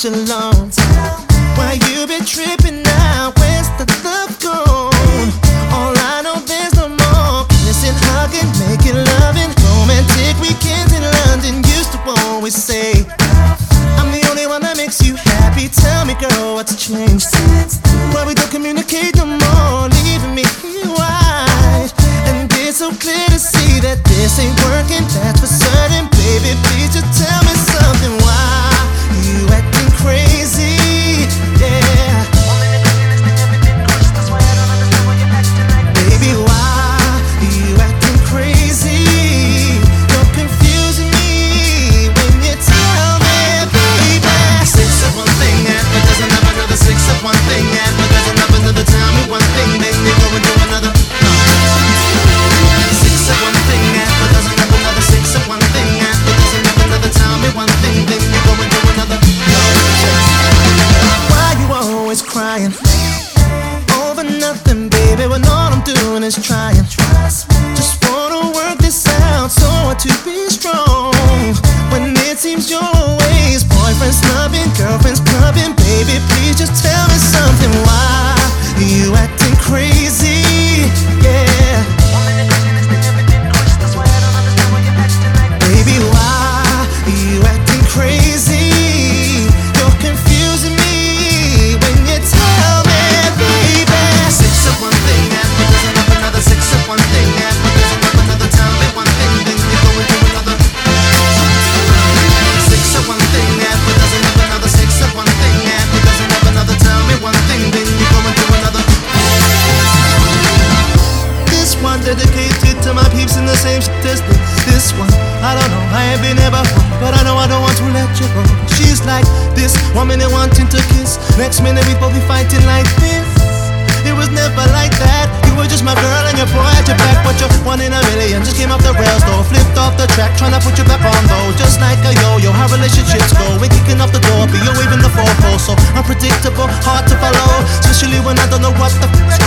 such. Why you be tripping now? Where's the love gone? All I know there's no more kissing, hugging, making loving, romantic weekends in London used to always say. Thing doesn't another. Tell me one thing, then you go another. Six of one thing doesn't another six of one thing doesn't another. Tell me one thing, then you go and do another. Why you always crying? over nothing, baby, when all I'm doing is trying. Baby, please just tell me something. Why you acting crazy? Same statistic. This one, I don't know, I ain't been there before, but I know I don't want to let you go. She's like this, one minute wanting to kiss, next minute we both be fighting like this. It was never like that. You were just my girl and your boy at your back, but you're one in a million. Just came off the rails though, flipped off the track, trying to put you back on though. Just like a yo-yo, how relationships go. We're kicking off the door, but you're waving the four so unpredictable, hard to follow. Especially when I don't know what the f***'s